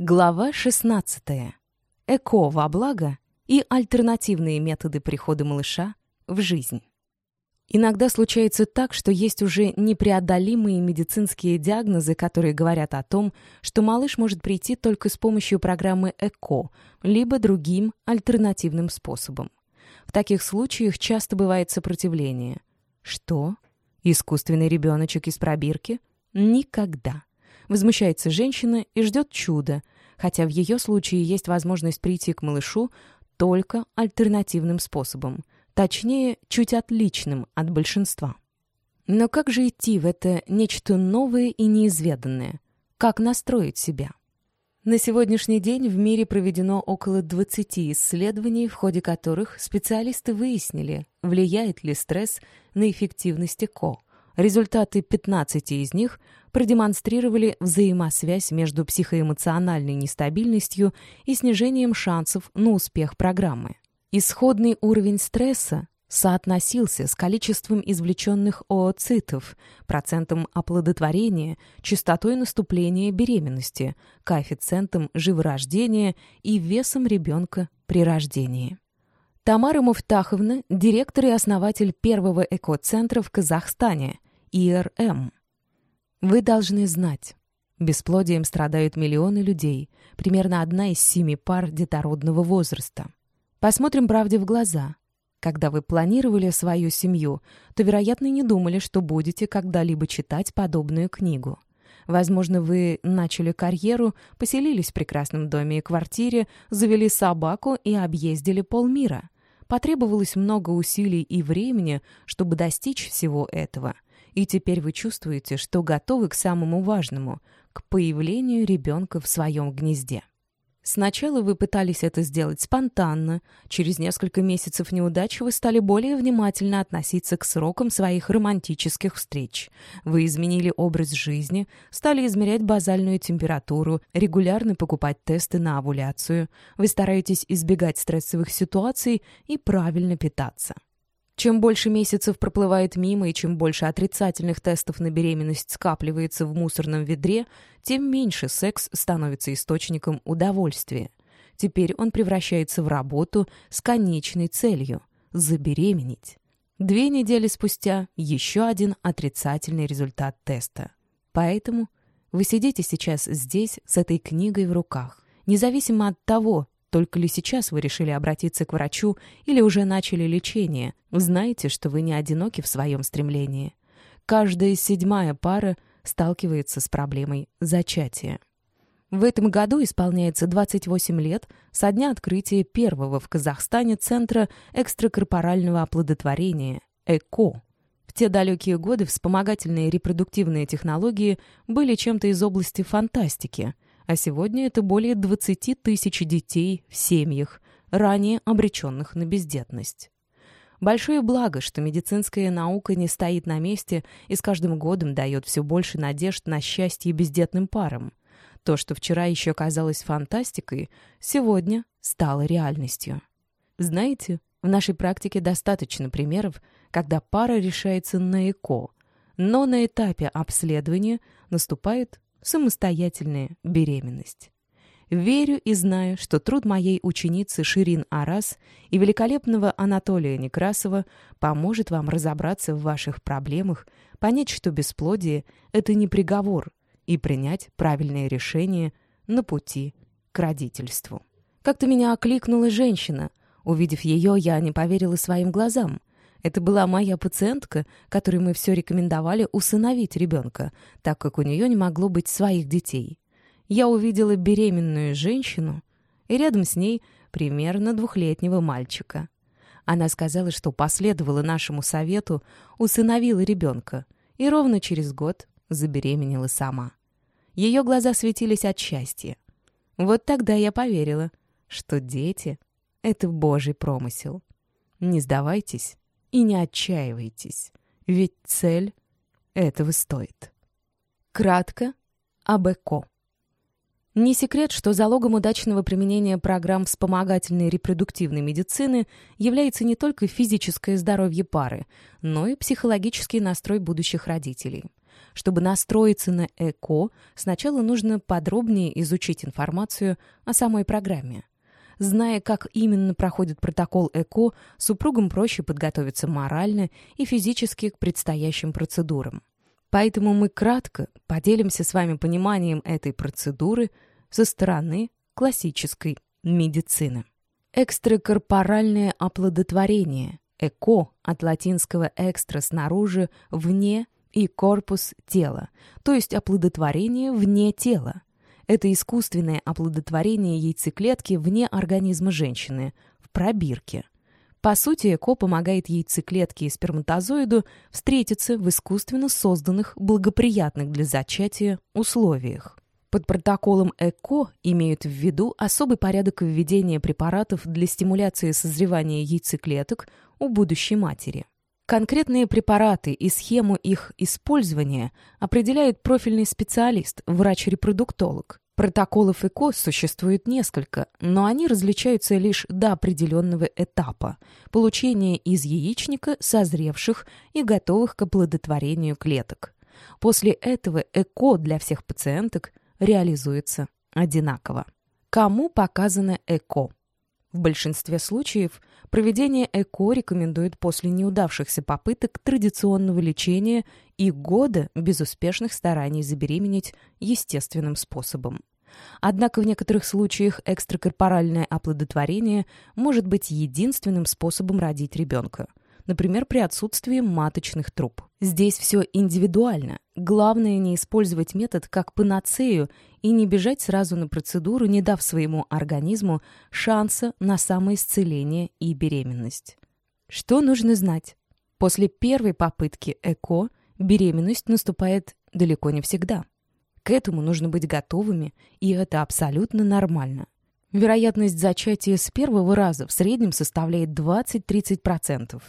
Глава 16. ЭКО во благо и альтернативные методы прихода малыша в жизнь. Иногда случается так, что есть уже непреодолимые медицинские диагнозы, которые говорят о том, что малыш может прийти только с помощью программы ЭКО, либо другим альтернативным способом. В таких случаях часто бывает сопротивление. Что? Искусственный ребеночек из пробирки? Никогда. Возмущается женщина и ждет чуда, хотя в ее случае есть возможность прийти к малышу только альтернативным способом, точнее, чуть отличным от большинства. Но как же идти в это нечто новое и неизведанное? Как настроить себя? На сегодняшний день в мире проведено около 20 исследований, в ходе которых специалисты выяснили, влияет ли стресс на эффективность ЭКО. Результаты 15 из них продемонстрировали взаимосвязь между психоэмоциональной нестабильностью и снижением шансов на успех программы. Исходный уровень стресса соотносился с количеством извлеченных ооцитов, процентом оплодотворения, частотой наступления беременности, коэффициентом живорождения и весом ребенка при рождении. Тамара Муфтаховна – директор и основатель первого экоцентра в Казахстане, ИРМ. Вы должны знать, бесплодием страдают миллионы людей, примерно одна из семи пар детородного возраста. Посмотрим правде в глаза. Когда вы планировали свою семью, то, вероятно, не думали, что будете когда-либо читать подобную книгу. Возможно, вы начали карьеру, поселились в прекрасном доме и квартире, завели собаку и объездили полмира. Потребовалось много усилий и времени, чтобы достичь всего этого. И теперь вы чувствуете, что готовы к самому важному — к появлению ребенка в своем гнезде. Сначала вы пытались это сделать спонтанно, через несколько месяцев неудач вы стали более внимательно относиться к срокам своих романтических встреч. Вы изменили образ жизни, стали измерять базальную температуру, регулярно покупать тесты на овуляцию. Вы стараетесь избегать стрессовых ситуаций и правильно питаться. Чем больше месяцев проплывает мимо и чем больше отрицательных тестов на беременность скапливается в мусорном ведре, тем меньше секс становится источником удовольствия. Теперь он превращается в работу с конечной целью – забеременеть. Две недели спустя еще один отрицательный результат теста. Поэтому вы сидите сейчас здесь с этой книгой в руках. Независимо от того, только ли сейчас вы решили обратиться к врачу или уже начали лечение? Знаете, что вы не одиноки в своем стремлении. Каждая седьмая пара сталкивается с проблемой зачатия. В этом году исполняется 28 лет со дня открытия первого в Казахстане Центра экстракорпорального оплодотворения ЭКО. В те далекие годы вспомогательные репродуктивные технологии были чем-то из области фантастики – а сегодня это более 20 тысяч детей в семьях, ранее обреченных на бездетность. Большое благо, что медицинская наука не стоит на месте и с каждым годом дает все больше надежд на счастье бездетным парам. То, что вчера еще казалось фантастикой, сегодня стало реальностью. Знаете, в нашей практике достаточно примеров, когда пара решается на ЭКО, но на этапе обследования наступает самостоятельная беременность. Верю и знаю, что труд моей ученицы Ширин Арас и великолепного Анатолия Некрасова поможет вам разобраться в ваших проблемах, понять, что бесплодие — это не приговор, и принять правильное решение на пути к родительству. Как-то меня окликнула женщина. Увидев ее, я не поверила своим глазам — это была моя пациентка, которой мы все рекомендовали усыновить ребенка, так как у нее не могло быть своих детей. Я увидела беременную женщину и рядом с ней примерно двухлетнего мальчика. Она сказала, что последовала нашему совету, усыновила ребенка и ровно через год забеременела сама. Ее глаза светились от счастья. Вот тогда я поверила, что дети — это Божий промысел. Не сдавайтесь и не отчаивайтесь, ведь цель этого стоит. Кратко об ЭКО. Не секрет, что залогом удачного применения программ вспомогательной репродуктивной медицины является не только физическое здоровье пары, но и психологический настрой будущих родителей. Чтобы настроиться на ЭКО, сначала нужно подробнее изучить информацию о самой программе. Зная, как именно проходит протокол ЭКО, супругам проще подготовиться морально и физически к предстоящим процедурам. Поэтому мы кратко поделимся с вами пониманием этой процедуры со стороны классической медицины. Экстракорпоральное оплодотворение – ЭКО от латинского «экстра» снаружи, вне и корпус тела, то есть оплодотворение вне тела. Это искусственное оплодотворение яйцеклетки вне организма женщины, в пробирке. По сути, ЭКО помогает яйцеклетке и сперматозоиду встретиться в искусственно созданных, благоприятных для зачатия условиях. Под протоколом ЭКО имеют в виду особый порядок введения препаратов для стимуляции созревания яйцеклеток у будущей матери. Конкретные препараты и схему их использования определяет профильный специалист, врач-репродуктолог. Протоколов ЭКО существует несколько, но они различаются лишь до определенного этапа – получения из яичника созревших и готовых к оплодотворению клеток. После этого ЭКО для всех пациенток реализуется одинаково. Кому показано ЭКО? В большинстве случаев проведение ЭКО рекомендуют после неудавшихся попыток традиционного лечения и года безуспешных стараний забеременеть естественным способом. Однако в некоторых случаях экстракорпоральное оплодотворение может быть единственным способом родить ребенка – например, при отсутствии маточных труб. Здесь все индивидуально. Главное не использовать метод как панацею и не бежать сразу на процедуру, не дав своему организму шанса на самоисцеление и беременность. Что нужно знать? После первой попытки ЭКО беременность наступает далеко не всегда. К этому нужно быть готовыми, и это абсолютно нормально. Вероятность зачатия с первого раза в среднем составляет 20-30%.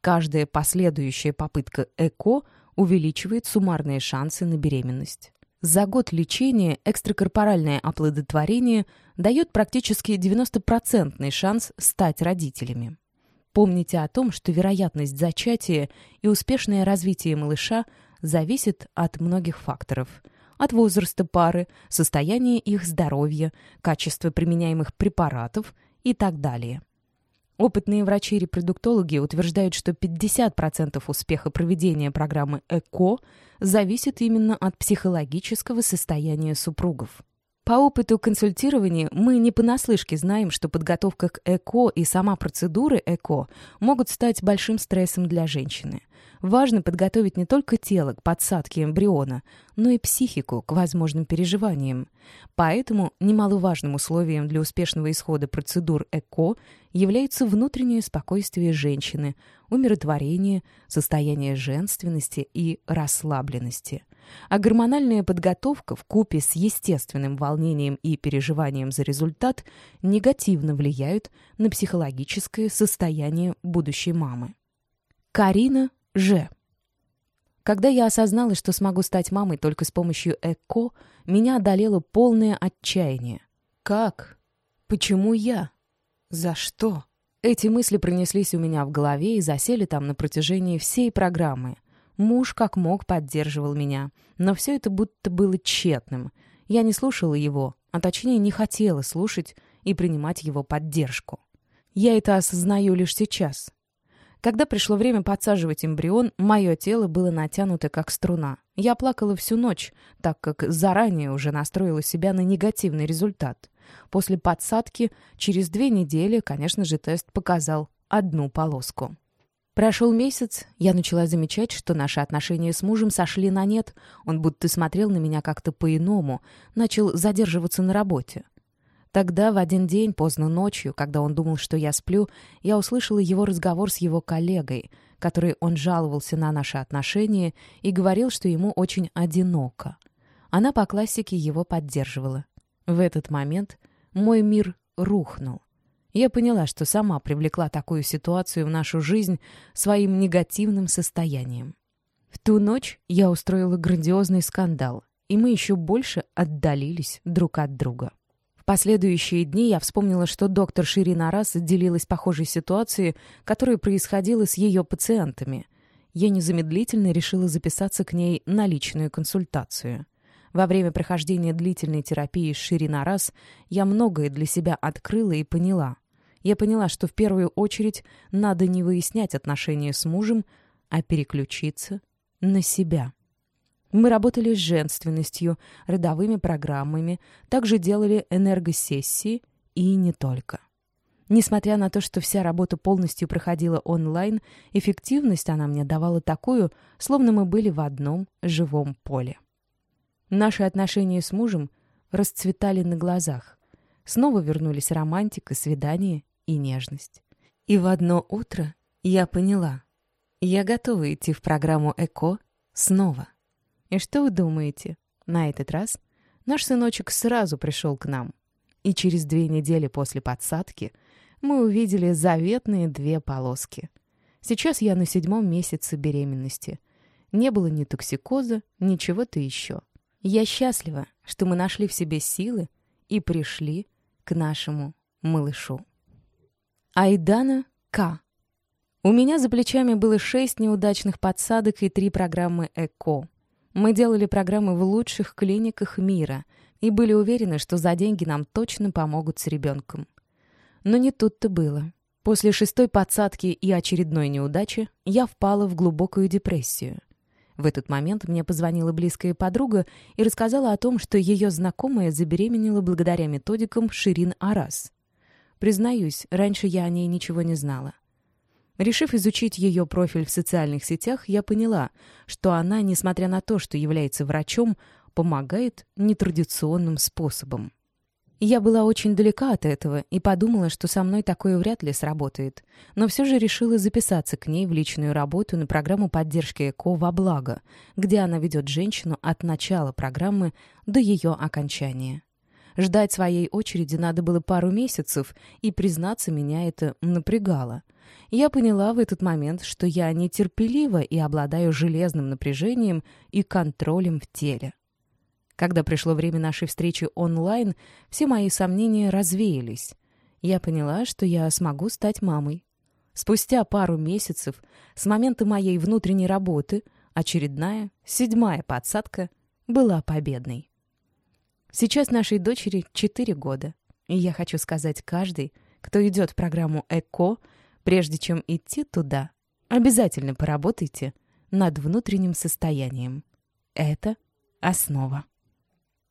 Каждая последующая попытка ЭКО увеличивает суммарные шансы на беременность. За год лечения экстракорпоральное оплодотворение дает практически 90% шанс стать родителями. Помните о том, что вероятность зачатия и успешное развитие малыша зависит от многих факторов. От возраста пары, состояния их здоровья, качества применяемых препаратов и так далее. Опытные врачи-репродуктологи утверждают, что 50% успеха проведения программы ЭКО зависит именно от психологического состояния супругов. По опыту консультирования мы не понаслышке знаем, что подготовка к ЭКО и сама процедура ЭКО могут стать большим стрессом для женщины. Важно подготовить не только тело к подсадке эмбриона, но и психику к возможным переживаниям. Поэтому немаловажным условием для успешного исхода процедур ЭКО является внутреннее спокойствие женщины, умиротворение, состояние женственности и расслабленности. А гормональная подготовка в купе с естественным волнением и переживанием за результат негативно влияют на психологическое состояние будущей мамы. Карина Ж. Когда я осознала, что смогу стать мамой только с помощью ЭКО, меня одолело полное отчаяние. Как? Почему я? За что? Эти мысли пронеслись у меня в голове и засели там на протяжении всей программы. Муж как мог поддерживал меня, но все это будто было тщетным. Я не слушала его, а точнее не хотела слушать и принимать его поддержку. Я это осознаю лишь сейчас, когда пришло время подсаживать эмбрион, мое тело было натянуто как струна. Я плакала всю ночь, так как заранее уже настроила себя на негативный результат. После подсадки через две недели, конечно же, тест показал одну полоску. Прошел месяц, я начала замечать, что наши отношения с мужем сошли на нет. Он будто смотрел на меня как-то по-иному, начал задерживаться на работе. Тогда, в один день, поздно ночью, когда он думал, что я сплю, я услышала его разговор с его коллегой, который он жаловался на наши отношения и говорил, что ему очень одиноко. Она по классике его поддерживала. В этот момент мой мир рухнул. Я поняла, что сама привлекла такую ситуацию в нашу жизнь своим негативным состоянием. В ту ночь я устроила грандиозный скандал, и мы еще больше отдалились друг от друга последующие дни я вспомнила, что доктор Ширина Арас делилась похожей ситуацией, которая происходила с ее пациентами. я незамедлительно решила записаться к ней на личную консультацию. Во время прохождения длительной терапии Ширина раз я многое для себя открыла и поняла. Я поняла, что в первую очередь надо не выяснять отношения с мужем, а переключиться на себя. Мы работали с женственностью, родовыми программами, также делали энергосессии и не только. Несмотря на то, что вся работа полностью проходила онлайн, эффективность она мне давала такую, словно мы были в одном живом поле. Наши отношения с мужем расцветали на глазах. Снова вернулись романтика, свидание и нежность. И в одно утро я поняла, я готова идти в программу ЭКО снова. И что вы думаете? На этот раз наш сыночек сразу пришел к нам. И через две недели после подсадки мы увидели заветные две полоски. Сейчас я на седьмом месяце беременности. Не было ни токсикоза, ни чего-то еще. Я счастлива, что мы нашли в себе силы и пришли к нашему малышу. Айдана К. У меня за плечами было шесть неудачных подсадок и три программы ЭКО. Мы делали программы в лучших клиниках мира и были уверены, что за деньги нам точно помогут с ребенком. Но не тут-то было. После шестой подсадки и очередной неудачи я впала в глубокую депрессию. В этот момент мне позвонила близкая подруга и рассказала о том, что ее знакомая забеременела благодаря методикам Ширин Арас. Признаюсь, раньше я о ней ничего не знала. Решив изучить ее профиль в социальных сетях, я поняла, что она, несмотря на то, что является врачом, помогает нетрадиционным способом. Я была очень далека от этого и подумала, что со мной такое вряд ли сработает, но все же решила записаться к ней в личную работу на программу поддержки ЭКО во благо, где она ведет женщину от начала программы до ее окончания. Ждать своей очереди надо было пару месяцев, и, признаться, меня это напрягало. Я поняла в этот момент, что я нетерпелива и обладаю железным напряжением и контролем в теле. Когда пришло время нашей встречи онлайн, все мои сомнения развеялись. Я поняла, что я смогу стать мамой. Спустя пару месяцев с момента моей внутренней работы очередная, седьмая подсадка была победной. Сейчас нашей дочери 4 года, и я хочу сказать каждый, кто идет в программу ЭКО, прежде чем идти туда, обязательно поработайте над внутренним состоянием. Это основа.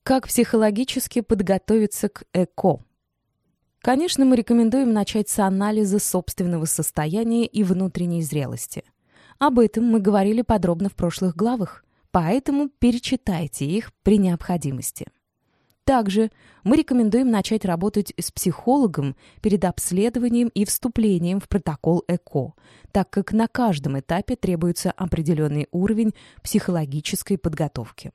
Как психологически подготовиться к ЭКО? Конечно, мы рекомендуем начать с анализа собственного состояния и внутренней зрелости. Об этом мы говорили подробно в прошлых главах, поэтому перечитайте их при необходимости. Также мы рекомендуем начать работать с психологом перед обследованием и вступлением в протокол ЭКО, так как на каждом этапе требуется определенный уровень психологической подготовки.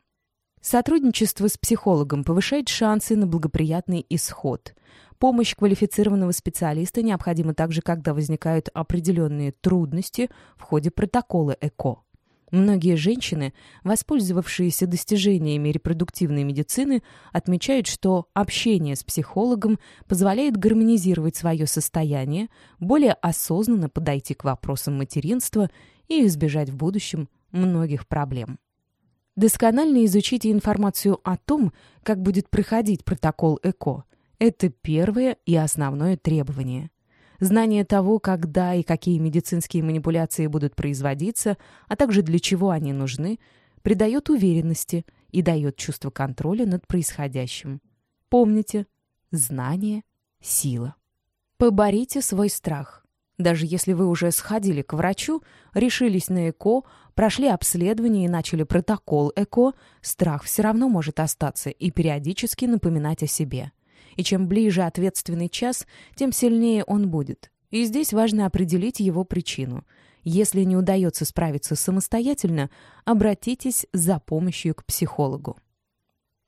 Сотрудничество с психологом повышает шансы на благоприятный исход. Помощь квалифицированного специалиста необходима также, когда возникают определенные трудности в ходе протокола ЭКО. Многие женщины, воспользовавшиеся достижениями репродуктивной медицины, отмечают, что общение с психологом позволяет гармонизировать свое состояние, более осознанно подойти к вопросам материнства и избежать в будущем многих проблем. Досконально изучите информацию о том, как будет проходить протокол ЭКО. Это первое и основное требование. Знание того, когда и какие медицинские манипуляции будут производиться, а также для чего они нужны, придает уверенности и дает чувство контроля над происходящим. Помните, знание — сила. Поборите свой страх. Даже если вы уже сходили к врачу, решились на ЭКО, прошли обследование и начали протокол ЭКО, страх все равно может остаться и периодически напоминать о себе — и чем ближе ответственный час, тем сильнее он будет. И здесь важно определить его причину. Если не удается справиться самостоятельно, обратитесь за помощью к психологу.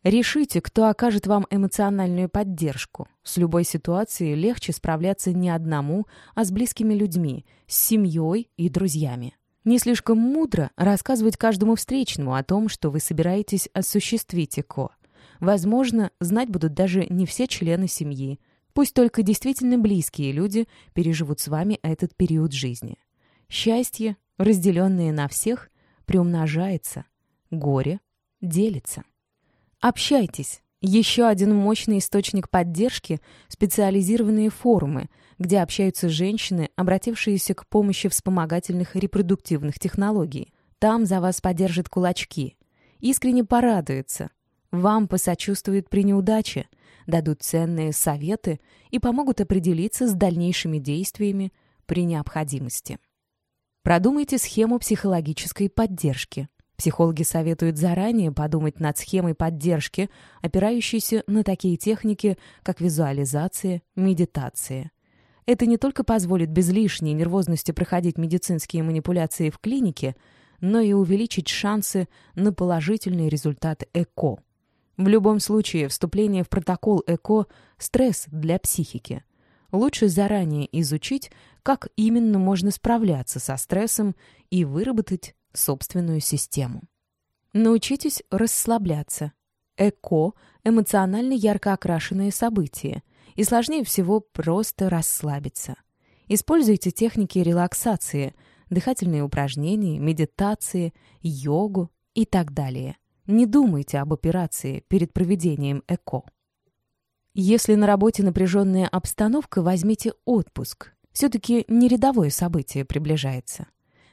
Решите, кто окажет вам эмоциональную поддержку. С любой ситуацией легче справляться не одному, а с близкими людьми, с семьей и друзьями. Не слишком мудро рассказывать каждому встречному о том, что вы собираетесь осуществить ЭКО. Возможно, знать будут даже не все члены семьи. Пусть только действительно близкие люди переживут с вами этот период жизни. Счастье разделенное на всех, приумножается, горе делится. Общайтесь. Еще один мощный источник поддержки – специализированные форумы, где общаются женщины, обратившиеся к помощи вспомогательных репродуктивных технологий. Там за вас поддержат кулачки. Искренне порадуются. Вам посочувствуют при неудаче, дадут ценные советы и помогут определиться с дальнейшими действиями при необходимости. Продумайте схему психологической поддержки. Психологи советуют заранее подумать над схемой поддержки, опирающейся на такие техники, как визуализация, медитация. Это не только позволит без лишней нервозности проходить медицинские манипуляции в клинике, но и увеличить шансы на положительный результат ЭКО. В любом случае, вступление в протокол ЭКО – стресс для психики. Лучше заранее изучить, как именно можно справляться со стрессом и выработать собственную систему. Научитесь расслабляться. ЭКО – эмоционально ярко окрашенные события, и сложнее всего просто расслабиться. Используйте техники релаксации, дыхательные упражнения, медитации, йогу и так далее. Не думайте об операции перед проведением ЭКО. Если на работе напряженная обстановка, возьмите отпуск. Все-таки не рядовое событие приближается.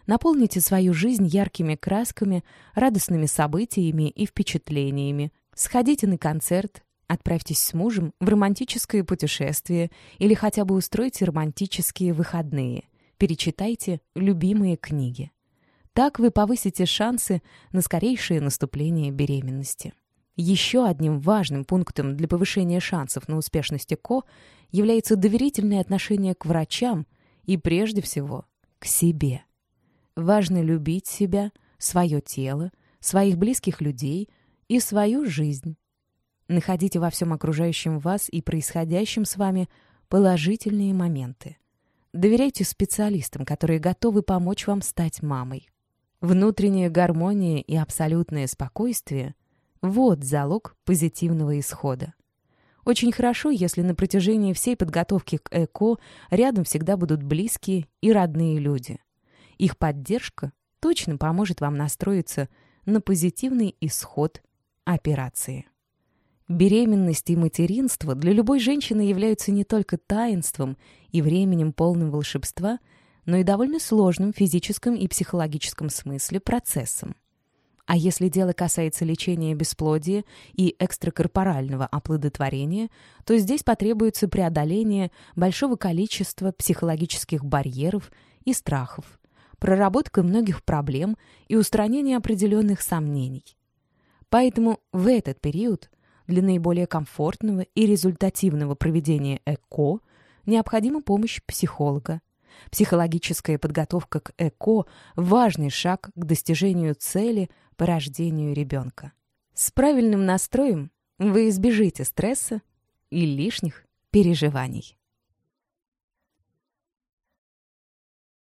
Наполните свою жизнь яркими красками, радостными событиями и впечатлениями. Сходите на концерт, отправьтесь с мужем в романтическое путешествие или хотя бы устройте романтические выходные. Перечитайте любимые книги. Так вы повысите шансы на скорейшее наступление беременности. Еще одним важным пунктом для повышения шансов на успешность ЭКО является доверительное отношение к врачам и, прежде всего, к себе. Важно любить себя, свое тело, своих близких людей и свою жизнь. Находите во всем окружающем вас и происходящем с вами положительные моменты. Доверяйте специалистам, которые готовы помочь вам стать мамой. Внутренняя гармония и абсолютное спокойствие – вот залог позитивного исхода. Очень хорошо, если на протяжении всей подготовки к ЭКО рядом всегда будут близкие и родные люди – их поддержка точно поможет вам настроиться на позитивный исход операции. Беременность и материнство для любой женщины являются не только таинством и временем полным волшебства, но и довольно сложным в физическом и психологическом смысле процессом. А если дело касается лечения бесплодия и экстракорпорального оплодотворения, то здесь потребуется преодоление большого количества психологических барьеров и страхов, проработкой многих проблем и устранением определенных сомнений. Поэтому в этот период для наиболее комфортного и результативного проведения ЭКО необходима помощь психолога. Психологическая подготовка к ЭКО – важный шаг к достижению цели по рождению ребенка. С правильным настроем вы избежите стресса и лишних переживаний.